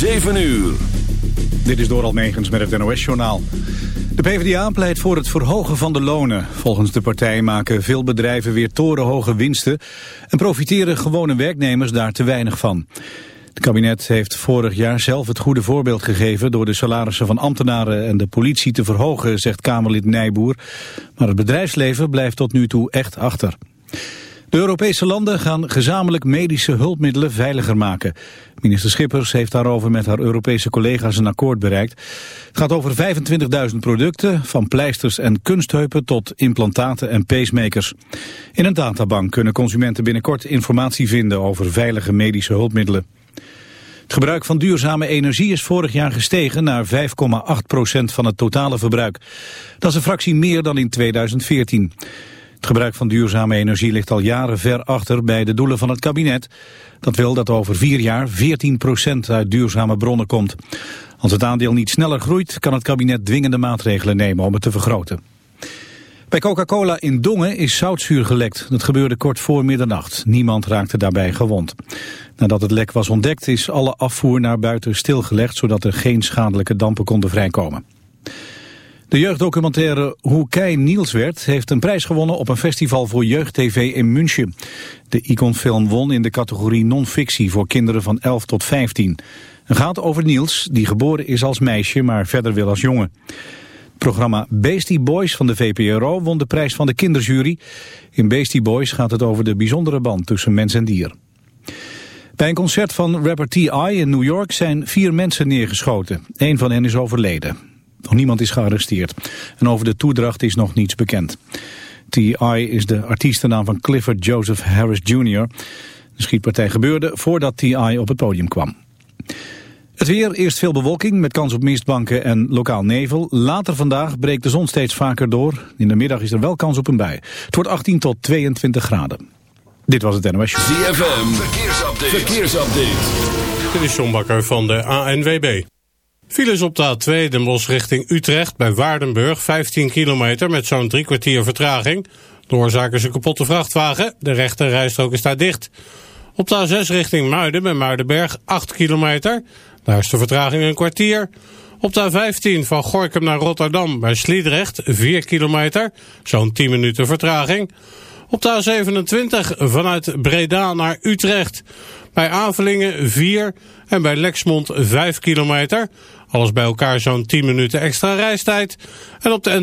7 uur. Dit is door Almegens met het NOS-journaal. De PvdA pleit voor het verhogen van de lonen. Volgens de partij maken veel bedrijven weer torenhoge winsten... en profiteren gewone werknemers daar te weinig van. Het kabinet heeft vorig jaar zelf het goede voorbeeld gegeven... door de salarissen van ambtenaren en de politie te verhogen, zegt Kamerlid Nijboer. Maar het bedrijfsleven blijft tot nu toe echt achter. De Europese landen gaan gezamenlijk medische hulpmiddelen veiliger maken. Minister Schippers heeft daarover met haar Europese collega's een akkoord bereikt. Het gaat over 25.000 producten, van pleisters en kunstheupen tot implantaten en pacemakers. In een databank kunnen consumenten binnenkort informatie vinden over veilige medische hulpmiddelen. Het gebruik van duurzame energie is vorig jaar gestegen naar 5,8% van het totale verbruik. Dat is een fractie meer dan in 2014. Het gebruik van duurzame energie ligt al jaren ver achter bij de doelen van het kabinet. Dat wil dat over vier jaar 14% uit duurzame bronnen komt. Als het aandeel niet sneller groeit, kan het kabinet dwingende maatregelen nemen om het te vergroten. Bij Coca-Cola in Dongen is zoutzuur gelekt. Dat gebeurde kort voor middernacht. Niemand raakte daarbij gewond. Nadat het lek was ontdekt is alle afvoer naar buiten stilgelegd... zodat er geen schadelijke dampen konden vrijkomen. De jeugddocumentaire Hoe Kei Niels werd heeft een prijs gewonnen op een festival voor jeugd-tv in München. De iconfilm won in de categorie non-fictie voor kinderen van 11 tot 15. Het gaat over Niels, die geboren is als meisje, maar verder wil als jongen. Het programma Beastie Boys van de VPRO won de prijs van de kinderjury. In Beastie Boys gaat het over de bijzondere band tussen mens en dier. Bij een concert van rapper T.I. in New York zijn vier mensen neergeschoten. Eén van hen is overleden. Nog niemand is gearresteerd. En over de toedracht is nog niets bekend. T.I. is de artiestennaam van Clifford Joseph Harris Jr. De schietpartij gebeurde voordat T.I. op het podium kwam. Het weer, eerst veel bewolking met kans op mistbanken en lokaal nevel. Later vandaag breekt de zon steeds vaker door. In de middag is er wel kans op een bui. Het wordt 18 tot 22 graden. Dit was het NOS ZFM, verkeersupdate. verkeersupdate. Dit is John Bakker van de ANWB. Files op de A2 Den Bosch richting Utrecht bij Waardenburg, 15 kilometer met zo'n drie kwartier vertraging. De oorzaak een kapotte vrachtwagen, de rechte rijstrook is daar dicht. Op de A6 richting Muiden bij Muidenberg, 8 kilometer. Daar is de vertraging een kwartier. Op de A15 van Gorkum naar Rotterdam bij Sliedrecht, 4 kilometer, zo'n 10 minuten vertraging. Op de A27 vanuit Breda naar Utrecht. Bij Avelingen 4 en bij Lexmond 5 kilometer. Alles bij elkaar zo'n 10 minuten extra reistijd. En op de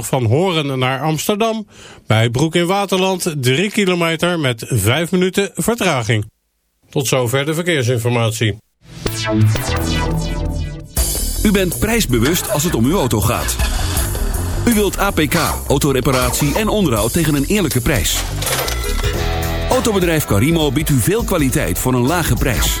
N247 van Horen naar Amsterdam. Bij Broek in Waterland 3 kilometer met 5 minuten vertraging. Tot zover de verkeersinformatie. U bent prijsbewust als het om uw auto gaat. U wilt APK, autoreparatie en onderhoud tegen een eerlijke prijs. Autobedrijf Carimo biedt u veel kwaliteit voor een lage prijs.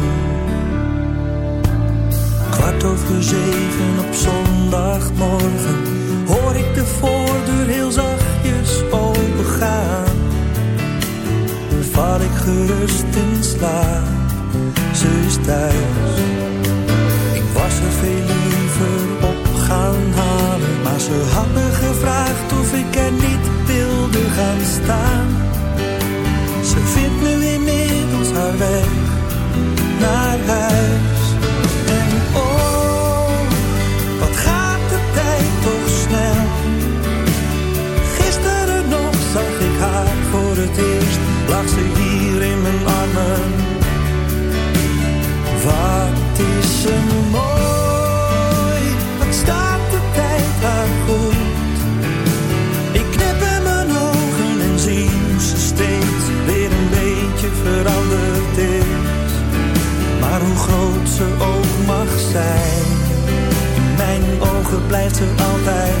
kwart over zeven op zondagmorgen. Hoor ik de voordeur heel zachtjes opengaan. Dan val ik gerust in slaap, ze is thuis. blijft er altijd.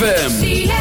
ZFM.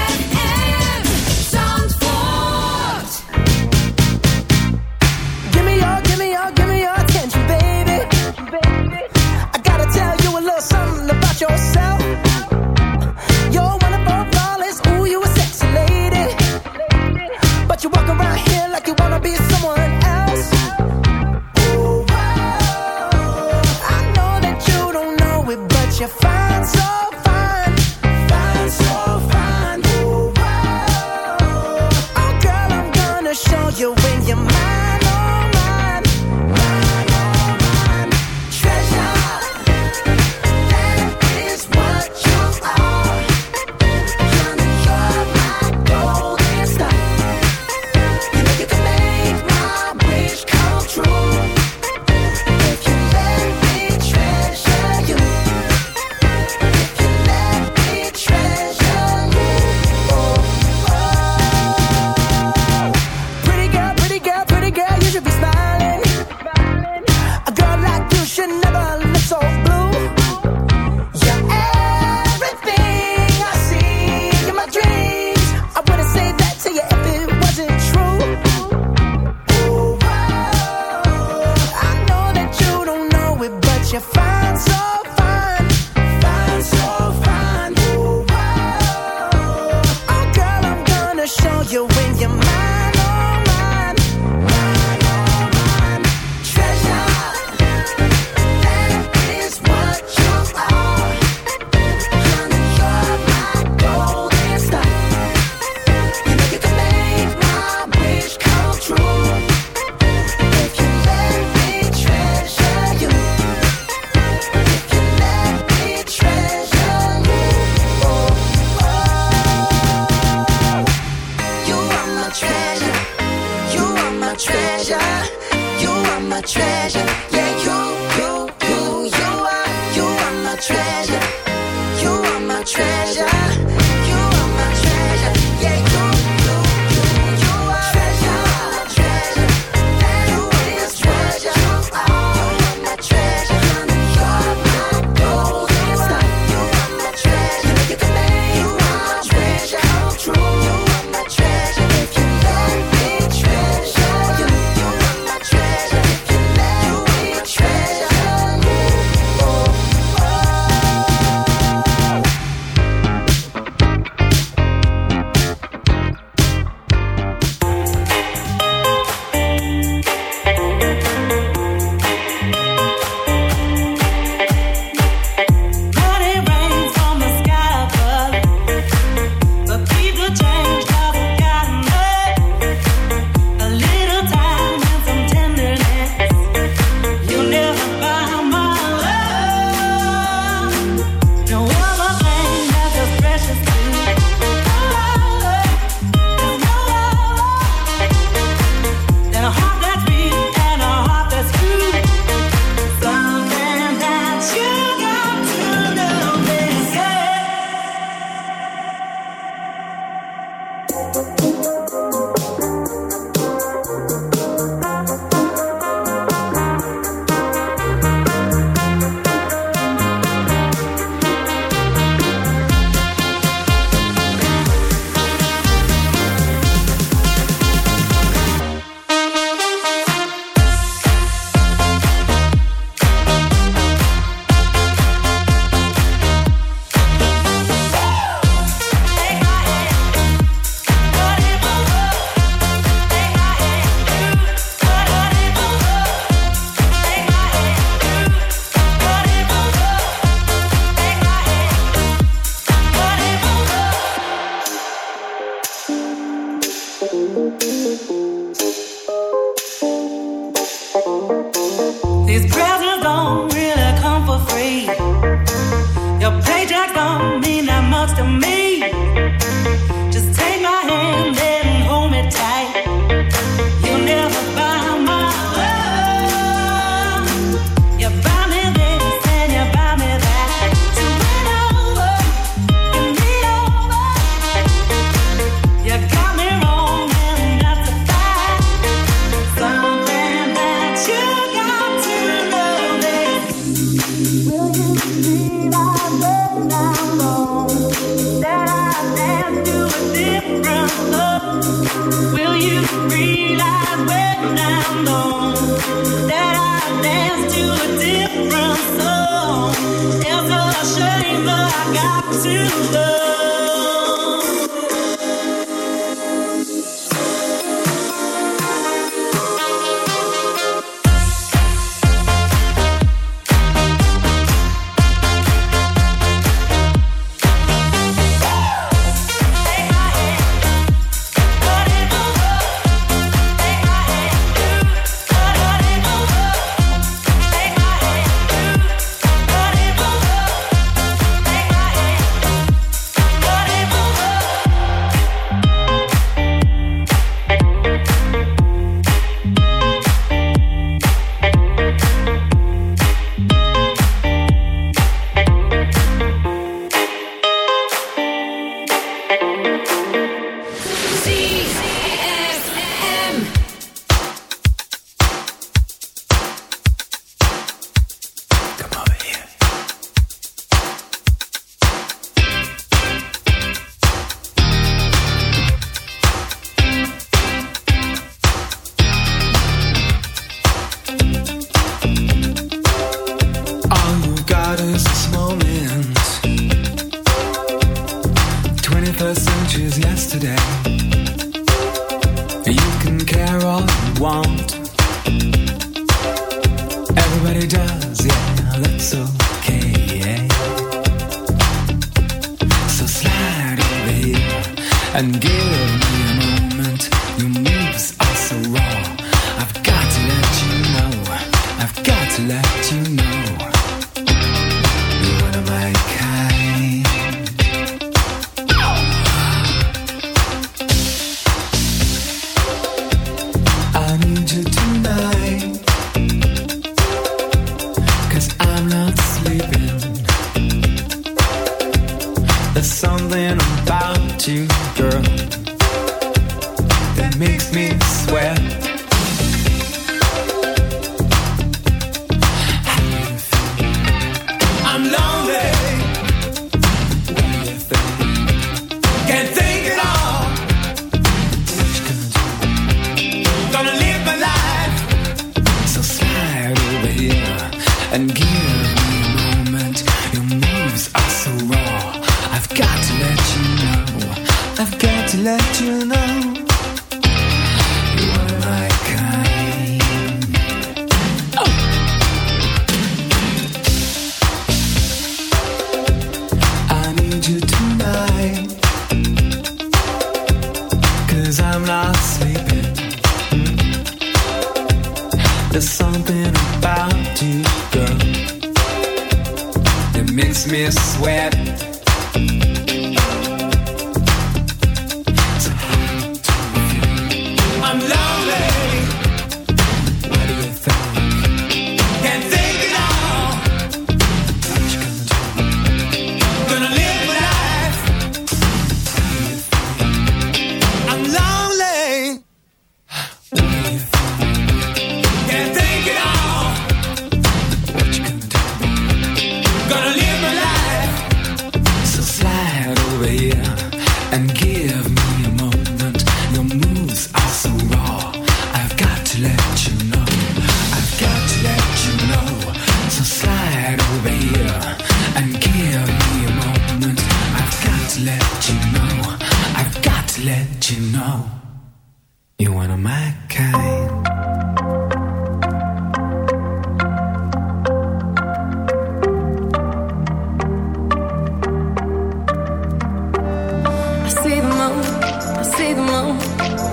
see the moon,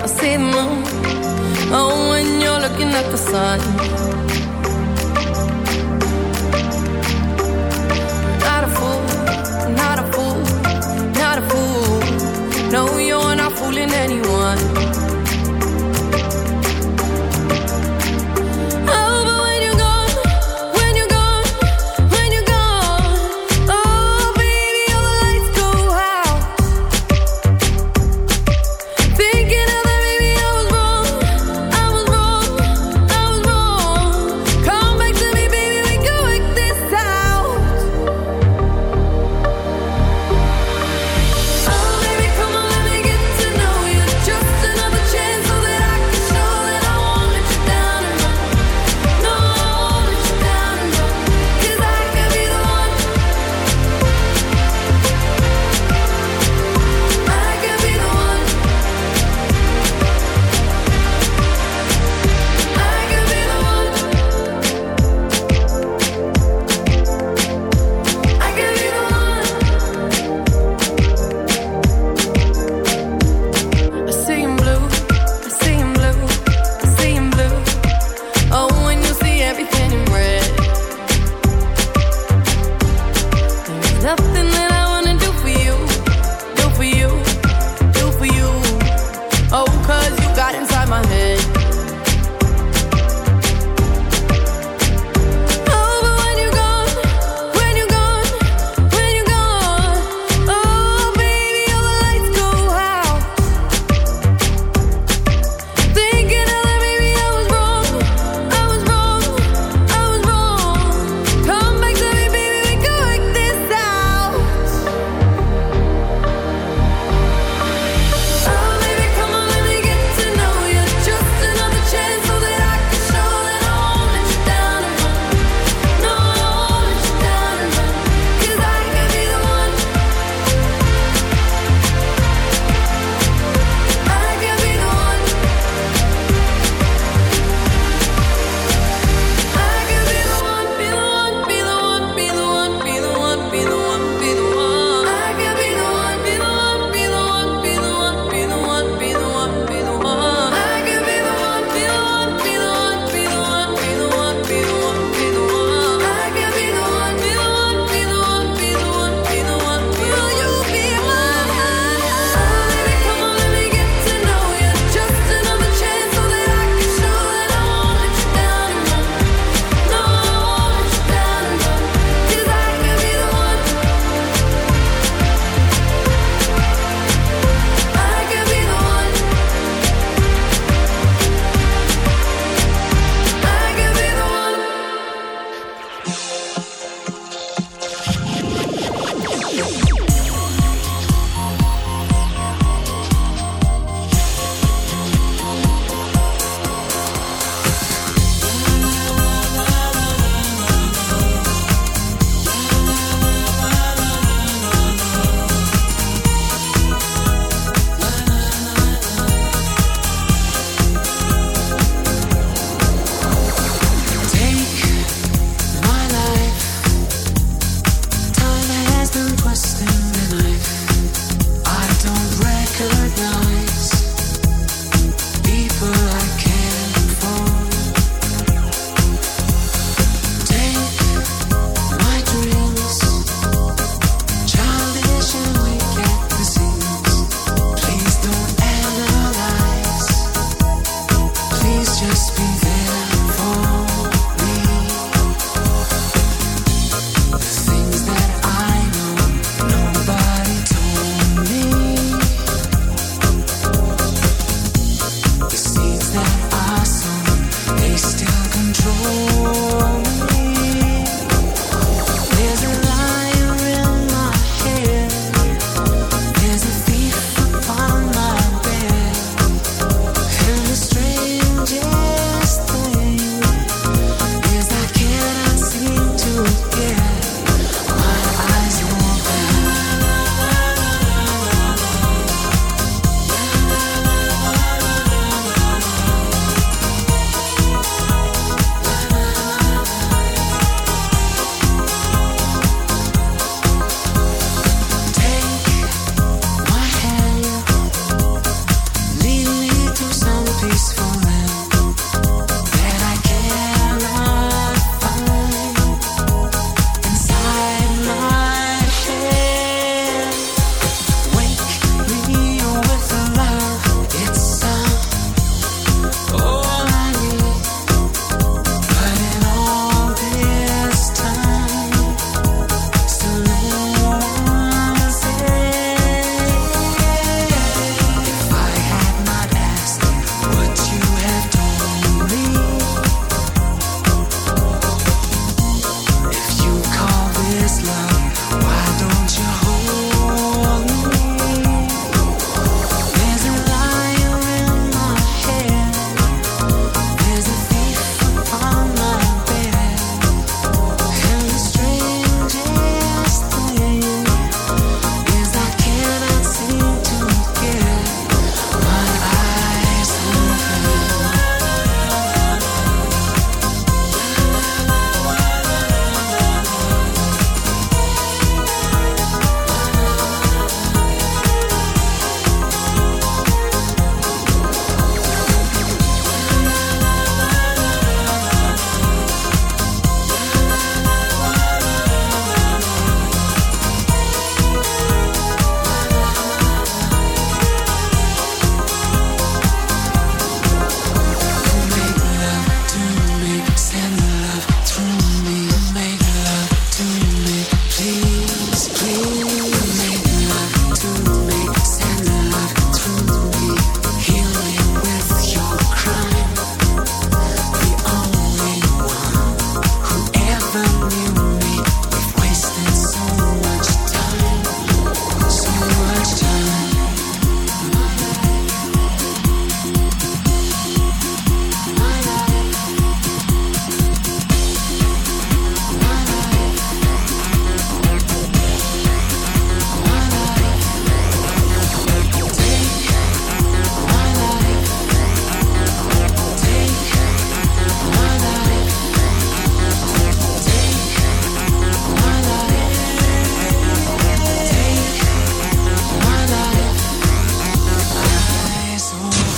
I see the moon. Oh, when you're looking at the sun. Not a fool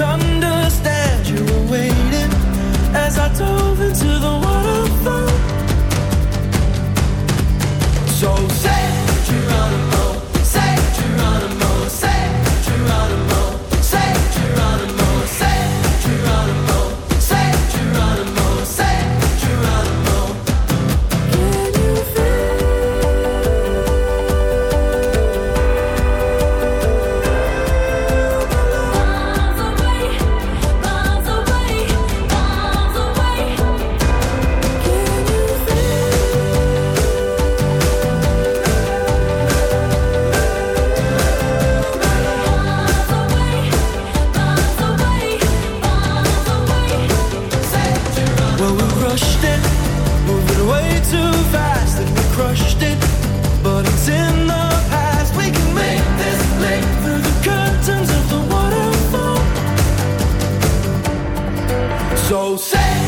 Understand. You were waiting as I dove into So say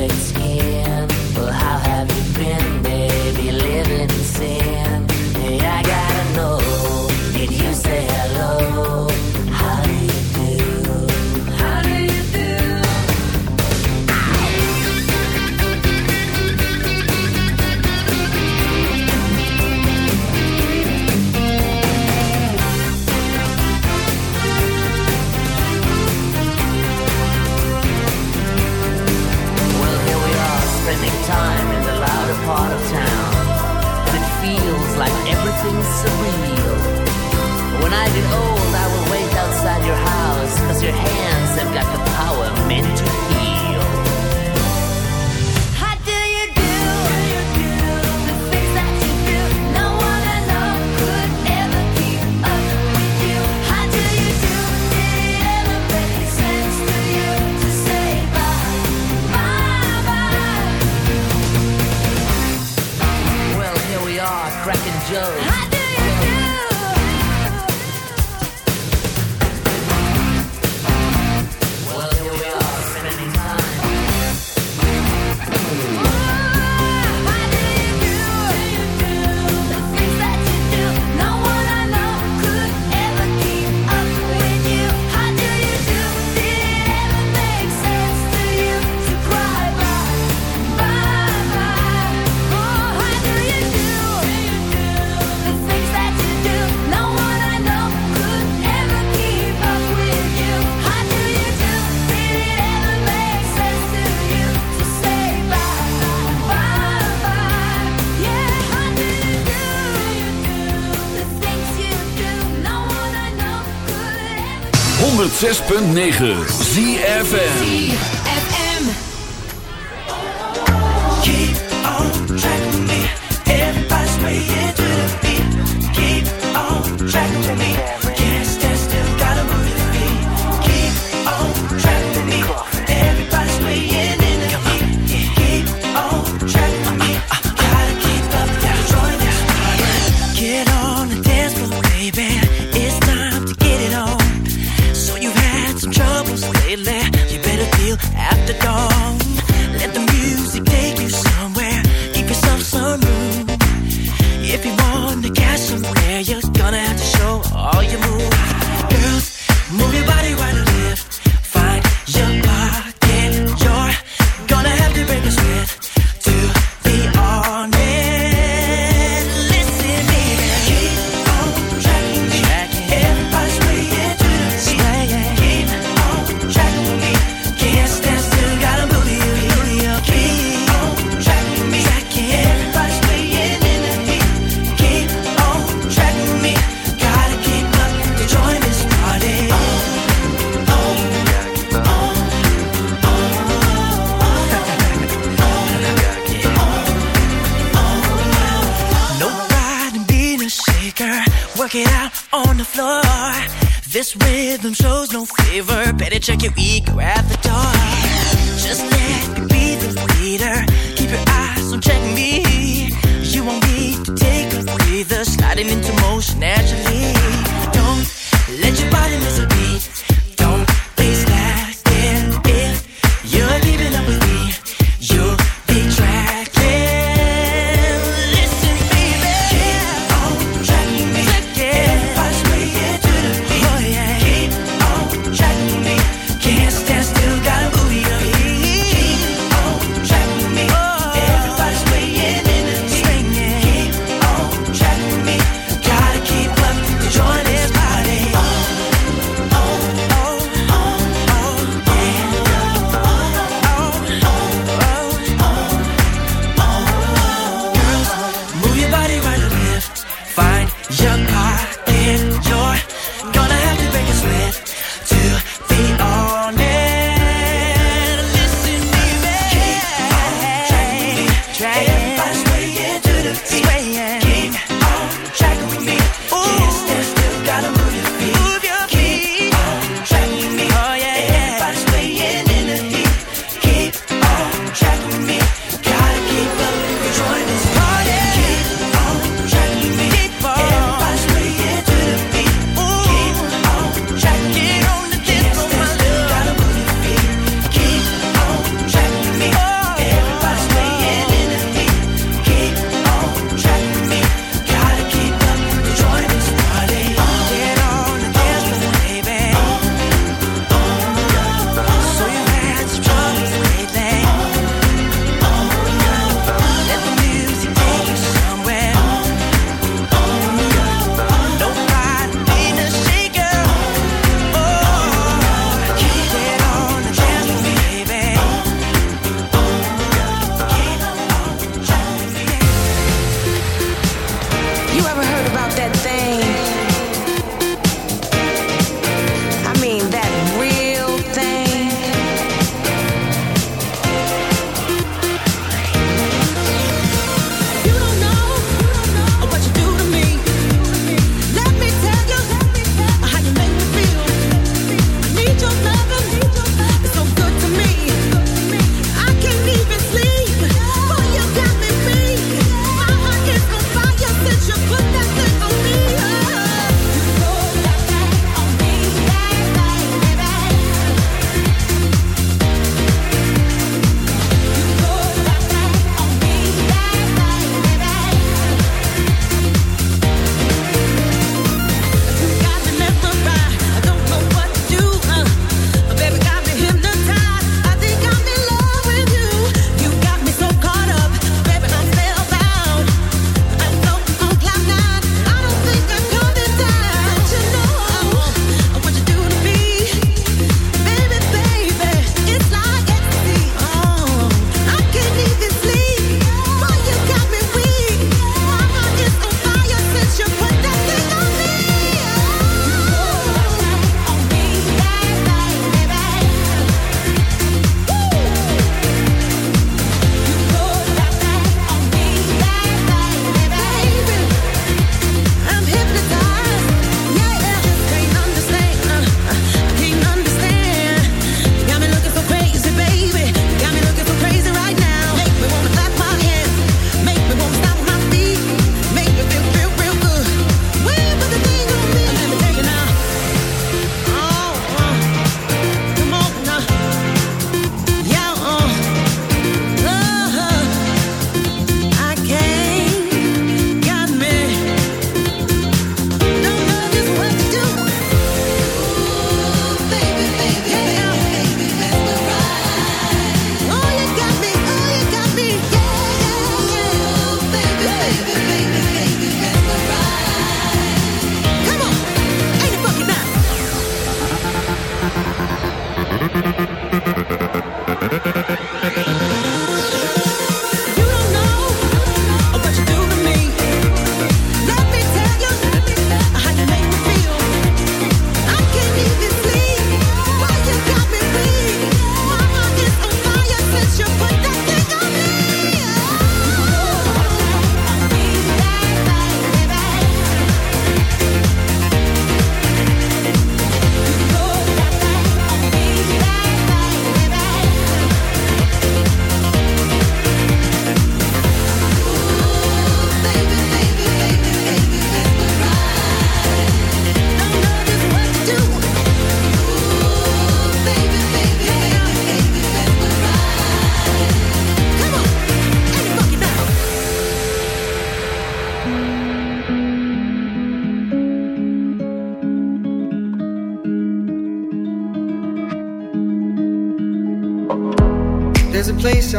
words something so 106.9 ZFN high.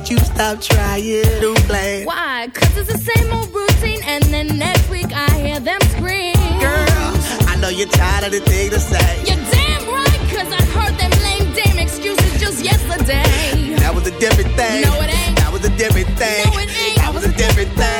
Why you stop trying to play? Why? Cause it's the same old routine, and then next week I hear them scream. Girl, I know you're tired of the thing to say. You're damn right, cause I heard them lame damn excuses just yesterday. That was a different thing. No, it ain't. That was a different thing. No, it ain't. That was a different thing.